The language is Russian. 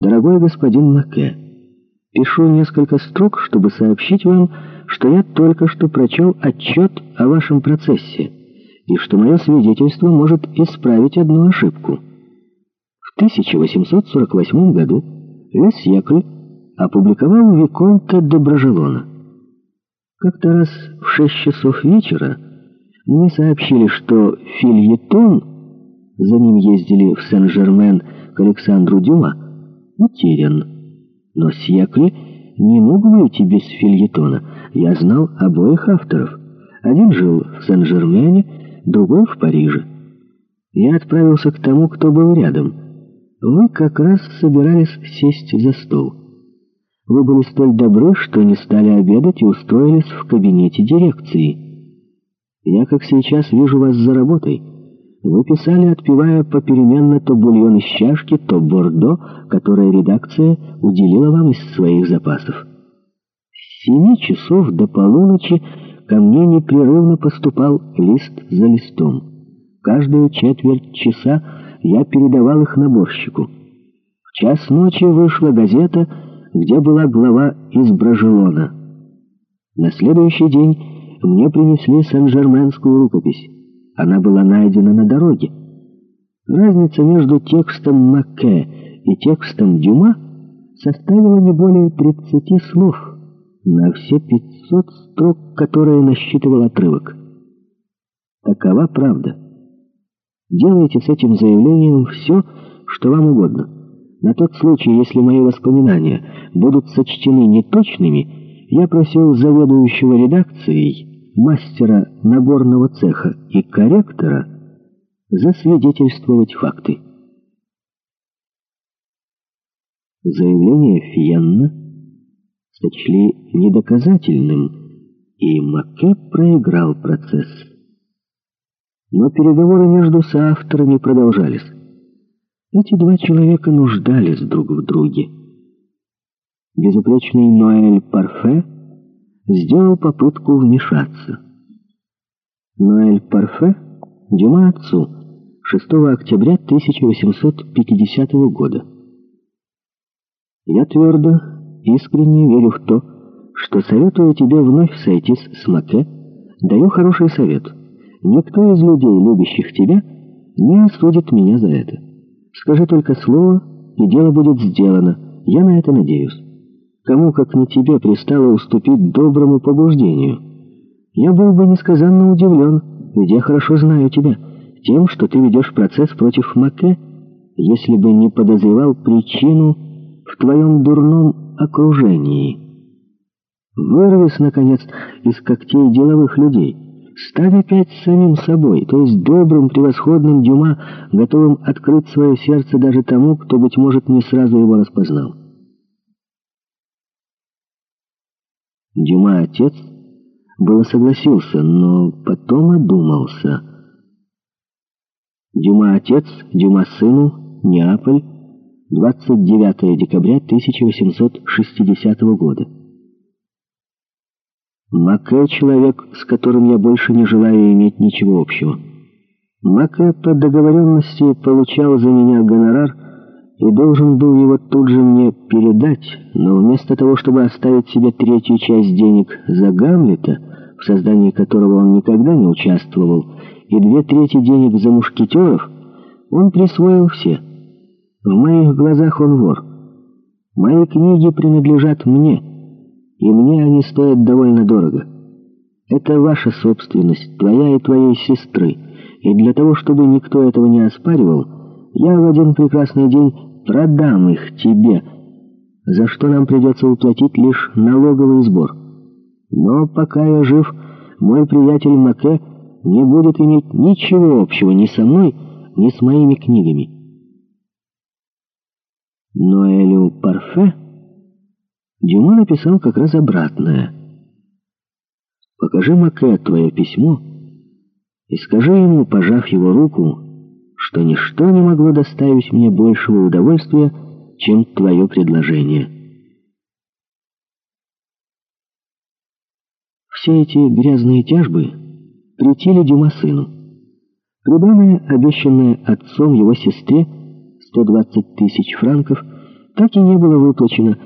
Дорогой господин Маке, пишу несколько строк, чтобы сообщить вам, что я только что прочел отчет о вашем процессе и что мое свидетельство может исправить одну ошибку. В 1848 году Ле Сьекль опубликовал Виконта Доброжелона. Как-то раз в шесть часов вечера мне сообщили, что фильетон, за ним ездили в Сен-Жермен к Александру Дюма, утерян. Но Сьякли не мог выйти без фильетона. Я знал обоих авторов. Один жил в Сен-Жермене, другой в Париже. Я отправился к тому, кто был рядом. Вы как раз собирались сесть за стол. Вы были столь добры, что не стали обедать и устроились в кабинете дирекции. Я, как сейчас, вижу вас за работой. Вы писали, отпивая попеременно то бульон из чашки, то бордо, которое редакция уделила вам из своих запасов. С семи часов до полуночи ко мне непрерывно поступал лист за листом. Каждую четверть часа я передавал их наборщику. В час ночи вышла газета, где была глава из Брожелона. На следующий день мне принесли Сен-Жерменскую рукопись. Она была найдена на дороге. Разница между текстом Маке и текстом Дюма составила не более 30 слов на все 500 строк, которые насчитывал отрывок. Такова правда. Делайте с этим заявлением все, что вам угодно. На тот случай, если мои воспоминания будут сочтены неточными, я просил заведующего редакцией мастера наборного цеха и корректора засвидетельствовать факты. Заявление Фиенна сочли недоказательным, и Маке проиграл процесс. Но переговоры между соавторами продолжались. Эти два человека нуждались друг в друге. Безупречный Ноэль Парфе — сделал попытку вмешаться. Ноэль Парфе, Дюма отцу, 6 октября 1850 года. Я твердо, искренне верю в то, что советую тебе вновь сойтись с Маке, даю хороший совет. Никто из людей, любящих тебя, не осудит меня за это. Скажи только слово, и дело будет сделано. Я на это надеюсь. Кому, как не тебе, пристало уступить доброму побуждению? Я был бы несказанно удивлен, ведь я хорошо знаю тебя, тем, что ты ведешь процесс против Маке, если бы не подозревал причину в твоем дурном окружении. Вырвись, наконец, из когтей деловых людей. Стань опять самим собой, то есть добрым, превосходным Дюма, готовым открыть свое сердце даже тому, кто, быть может, не сразу его распознал. Дюма отец было согласился, но потом одумался. Дюма отец, Дюма сыну, Неаполь, 29 декабря 1860 года. Маке — человек, с которым я больше не желаю иметь ничего общего. Маке по договоренности получал за меня гонорар — и должен был его тут же мне передать, но вместо того, чтобы оставить себе третью часть денег за Гамлета, в создании которого он никогда не участвовал, и две трети денег за мушкетеров, он присвоил все. В моих глазах он вор. Мои книги принадлежат мне, и мне они стоят довольно дорого. Это ваша собственность, твоя и твоей сестры, и для того, чтобы никто этого не оспаривал, я в один прекрасный день продам их тебе, за что нам придется уплатить лишь налоговый сбор. Но пока я жив, мой приятель Маке не будет иметь ничего общего ни со мной, ни с моими книгами. Но Элю Парфе Дюма написал как раз обратное. «Покажи Маке твое письмо и скажи ему, пожав его руку, что ничто не могло доставить мне большего удовольствия, чем твое предложение. Все эти грязные тяжбы претили Дюма сыну. Приданное, обещанное отцом его сестре, 120 тысяч франков, так и не было выплачено,